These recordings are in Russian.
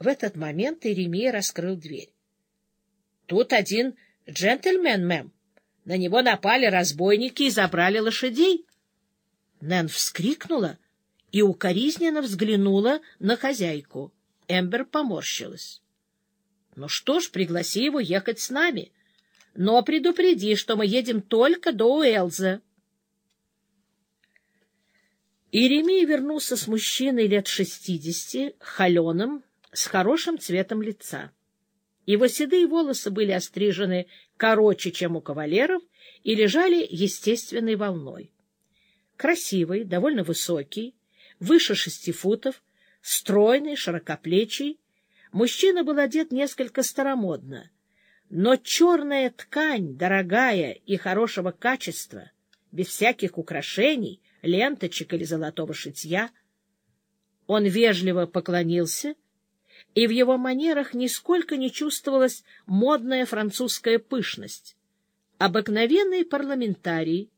В этот момент Иеремия раскрыл дверь. — Тут один джентльмен, мэм. На него напали разбойники и забрали лошадей. Нэн вскрикнула и укоризненно взглянула на хозяйку. Эмбер поморщилась. — Ну что ж, пригласи его ехать с нами. Но предупреди, что мы едем только до Уэлза. Иеремия вернулся с мужчиной лет шестидесяти, холеным, с хорошим цветом лица. Его седые волосы были острижены короче, чем у кавалеров, и лежали естественной волной. Красивый, довольно высокий, выше шести футов, стройный, широкоплечий, мужчина был одет несколько старомодно, но черная ткань, дорогая и хорошего качества, без всяких украшений, ленточек или золотого шитья. Он вежливо поклонился, и в его манерах нисколько не чувствовалась модная французская пышность. Обыкновенный парламентарий,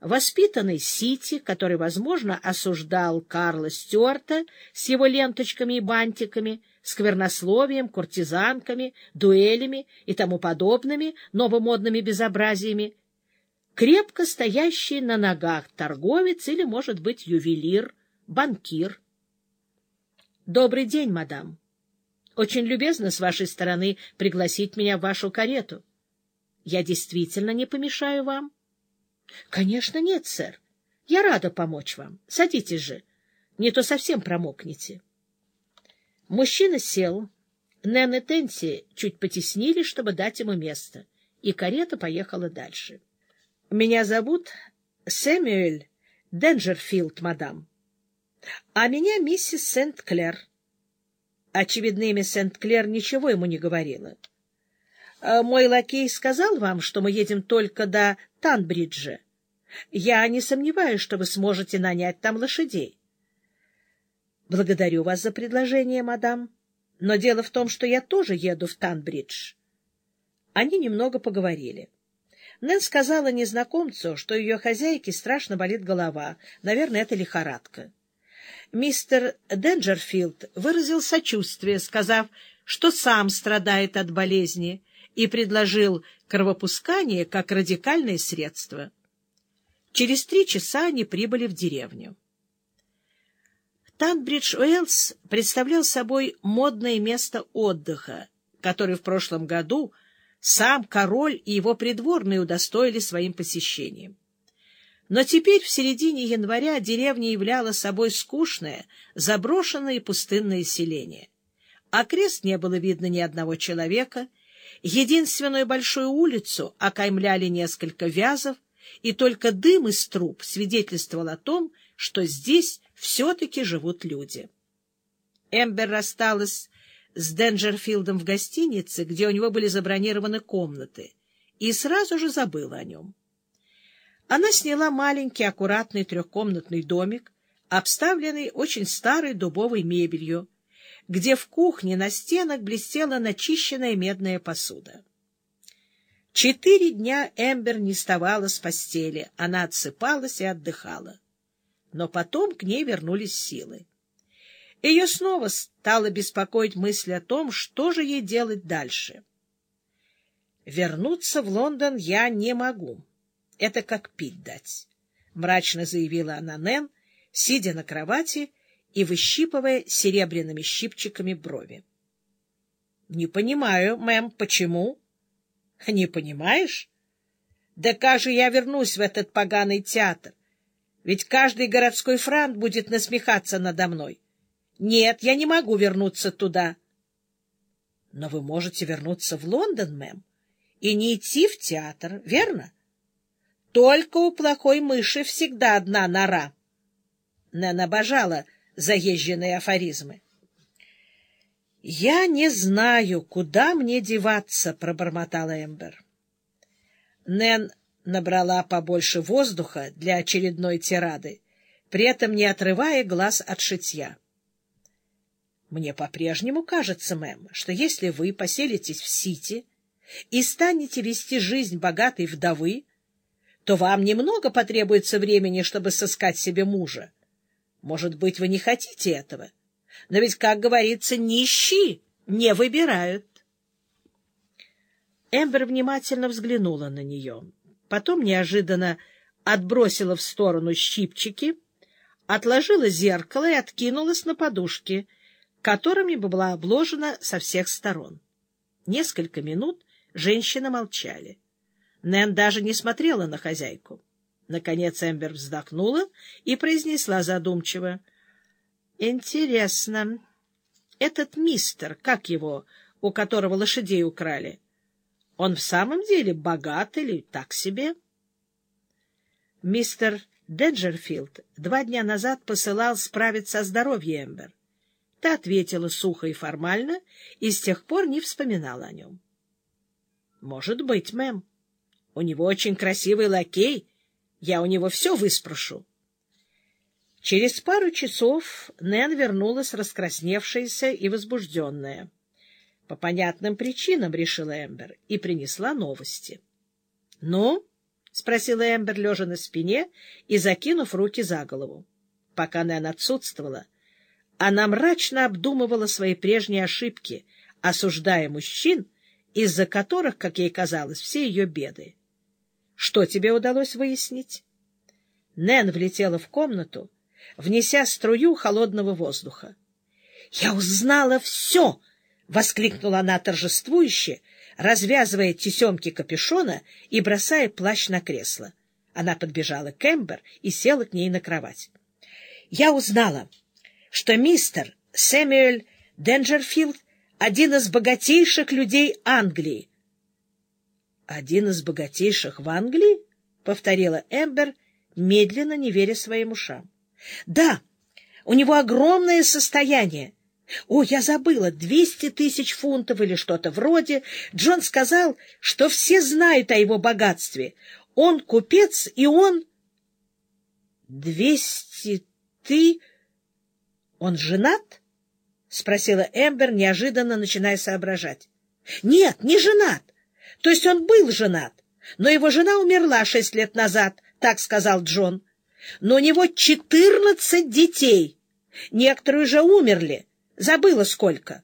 воспитанный Сити, который, возможно, осуждал Карла Стюарта с его ленточками и бантиками, сквернословием, куртизанками, дуэлями и тому подобными новомодными безобразиями, крепко стоящий на ногах торговец или, может быть, ювелир, банкир. — Добрый день, мадам. Очень любезно с вашей стороны пригласить меня в вашу карету. Я действительно не помешаю вам? — Конечно, нет, сэр. Я рада помочь вам. Садитесь же. Не то совсем промокнете. Мужчина сел. Нэн и Тенси чуть потеснили, чтобы дать ему место, и карета поехала дальше. — меня зовут Сэмюэль Денджерфилд, мадам. А меня миссис Сент-Клер. Очевидно, имя Сент-Клер ничего ему не говорила. А мой лакей сказал вам, что мы едем только до Танбриджа. Я не сомневаюсь, что вы сможете нанять там лошадей. Благодарю вас за предложение, мадам. Но дело в том, что я тоже еду в Танбридж. Они немного поговорили. Нэн сказала незнакомцу, что ее хозяйке страшно болит голова. Наверное, это лихорадка. Мистер Денджерфилд выразил сочувствие, сказав, что сам страдает от болезни, и предложил кровопускание как радикальное средство. Через три часа они прибыли в деревню. Танбридж-Уэллс представлял собой модное место отдыха, который в прошлом году сам король и его придворные удостоили своим посещением. Но теперь, в середине января, деревня являла собой скучное, заброшенное и пустынное селение. Окрест не было видно ни одного человека, единственную большую улицу окаймляли несколько вязов, и только дым из труб свидетельствовал о том, что здесь все-таки живут люди. Эмбер рассталась с Денджерфилдом в гостинице, где у него были забронированы комнаты, и сразу же забыла о нем. Она сняла маленький аккуратный трехкомнатный домик, обставленный очень старой дубовой мебелью, где в кухне на стенах блестела начищенная медная посуда. Четыре дня Эмбер не вставала с постели, она отсыпалась и отдыхала. Но потом к ней вернулись силы. Ее снова стала беспокоить мысль о том, что же ей делать дальше. «Вернуться в Лондон я не могу. Это как пить дать», — мрачно заявила она Нэн, сидя на кровати и выщипывая серебряными щипчиками брови. «Не понимаю, мэм, почему?» «Не понимаешь? Да как же я вернусь в этот поганый театр? Ведь каждый городской франт будет насмехаться надо мной. Нет, я не могу вернуться туда. — Но вы можете вернуться в Лондон, мэм, и не идти в театр, верно? Только у плохой мыши всегда одна нора. Нэн обожала заезженные афоризмы. — Я не знаю, куда мне деваться, — пробормотала Эмбер. Нэн набрала побольше воздуха для очередной тирады, при этом не отрывая глаз от шитья. Мне по-прежнему кажется, мэм, что если вы поселитесь в Сити и станете вести жизнь богатой вдовы, то вам немного потребуется времени, чтобы сыскать себе мужа. Может быть, вы не хотите этого, Но ведь, как говорится, нищие не выбирают. Эмбер внимательно взглянула на нее. Потом неожиданно отбросила в сторону щипчики, отложила зеркало и откинулась на подушки, которыми была обложена со всех сторон. Несколько минут женщины молчали. Нэн даже не смотрела на хозяйку. Наконец Эмбер вздохнула и произнесла задумчиво. — Интересно, этот мистер, как его, у которого лошадей украли, он в самом деле богат или так себе? Мистер Деджерфилд два дня назад посылал справиться о здоровье Эмбер. Та ответила сухо и формально, и с тех пор не вспоминала о нем. — Может быть, мэм. У него очень красивый лакей. Я у него все выспрошу. Через пару часов Нэн вернулась раскрасневшаяся и возбужденная. По понятным причинам, решила Эмбер, и принесла новости. — Ну? — спросила Эмбер, лежа на спине и закинув руки за голову. Пока Нэн отсутствовала, она мрачно обдумывала свои прежние ошибки, осуждая мужчин, из-за которых, как ей казалось, все ее беды. Что тебе удалось выяснить? Нэн влетела в комнату, внеся струю холодного воздуха. — Я узнала все! — воскликнула она торжествующе, развязывая тесемки капюшона и бросая плащ на кресло. Она подбежала к Эмбер и села к ней на кровать. — Я узнала, что мистер Сэмюэль Денджерфилд — один из богатейших людей Англии, один из богатейших в Англии? — повторила Эмбер, медленно не веря своим ушам. — Да, у него огромное состояние. О, я забыла, двести тысяч фунтов или что-то вроде. Джон сказал, что все знают о его богатстве. Он купец, и он... Двести ты... Он женат? — спросила Эмбер, неожиданно начиная соображать. — Нет, не женат. То есть он был женат, но его жена умерла шесть лет назад, так сказал Джон. Но у него четырнадцать детей. Некоторые уже умерли, забыла сколько.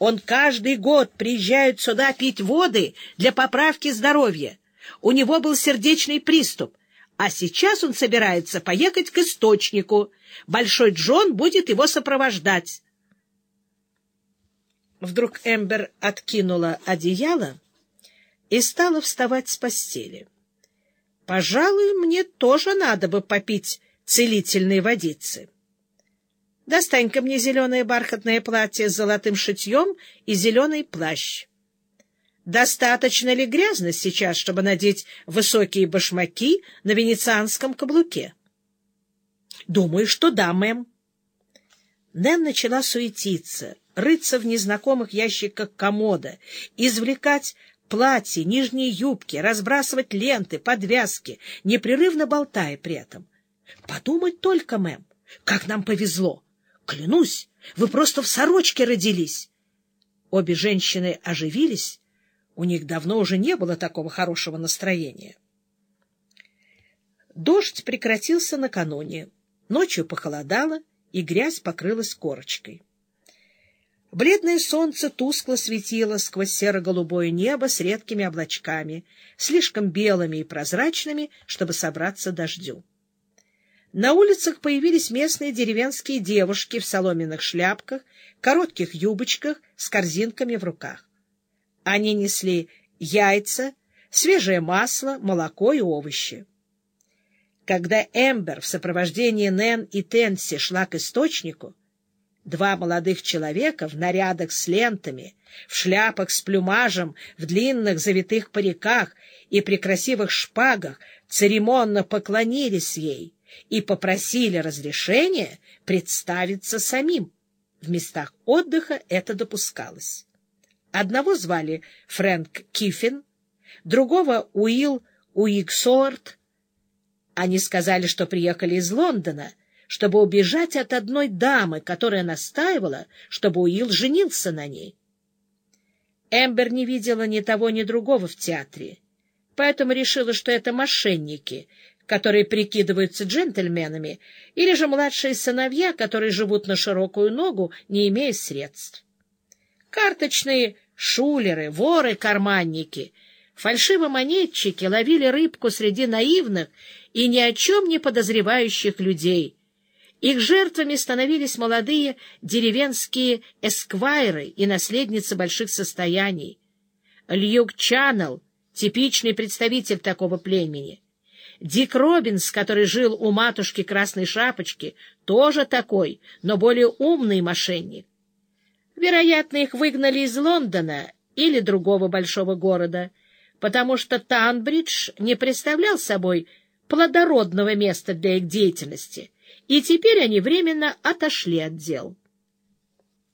Он каждый год приезжает сюда пить воды для поправки здоровья. У него был сердечный приступ, а сейчас он собирается поехать к источнику. Большой Джон будет его сопровождать. Вдруг Эмбер откинула одеяло и стала вставать с постели. — Пожалуй, мне тоже надо бы попить целительной водицы. Достань-ка мне зеленое бархатное платье с золотым шитьем и зеленый плащ. Достаточно ли грязно сейчас, чтобы надеть высокие башмаки на венецианском каблуке? — Думаю, что да, мэм. Нэн начала суетиться, рыться в незнакомых ящиках комода, извлекать платья, нижние юбки, разбрасывать ленты, подвязки, непрерывно болтая при этом. Подумать только, мэм, как нам повезло. Клянусь, вы просто в сорочке родились. Обе женщины оживились. У них давно уже не было такого хорошего настроения. Дождь прекратился накануне. Ночью похолодало, и грязь покрылась корочкой. Бледное солнце тускло светило сквозь серо-голубое небо с редкими облачками, слишком белыми и прозрачными, чтобы собраться дождю. На улицах появились местные деревенские девушки в соломенных шляпках, коротких юбочках с корзинками в руках. Они несли яйца, свежее масло, молоко и овощи. Когда Эмбер в сопровождении Нэн и Тенси шла к источнику, Два молодых человека в нарядах с лентами, в шляпах с плюмажем, в длинных завитых париках и при красивых шпагах церемонно поклонились ей и попросили разрешения представиться самим. В местах отдыха это допускалось. Одного звали Фрэнк Киффин, другого Уилл Уиксорт. Они сказали, что приехали из Лондона — чтобы убежать от одной дамы, которая настаивала, чтобы Уилл женился на ней. Эмбер не видела ни того, ни другого в театре, поэтому решила, что это мошенники, которые прикидываются джентльменами, или же младшие сыновья, которые живут на широкую ногу, не имея средств. Карточные шулеры, воры, карманники, фальшивомонетчики ловили рыбку среди наивных и ни о чем не подозревающих людей. Их жертвами становились молодые деревенские эсквайры и наследницы больших состояний. Льюк Чаннел — типичный представитель такого племени. Дик Робинс, который жил у матушки Красной Шапочки, тоже такой, но более умный мошенник. Вероятно, их выгнали из Лондона или другого большого города, потому что Танбридж не представлял собой плодородного места для их деятельности, и теперь они временно отошли от дел.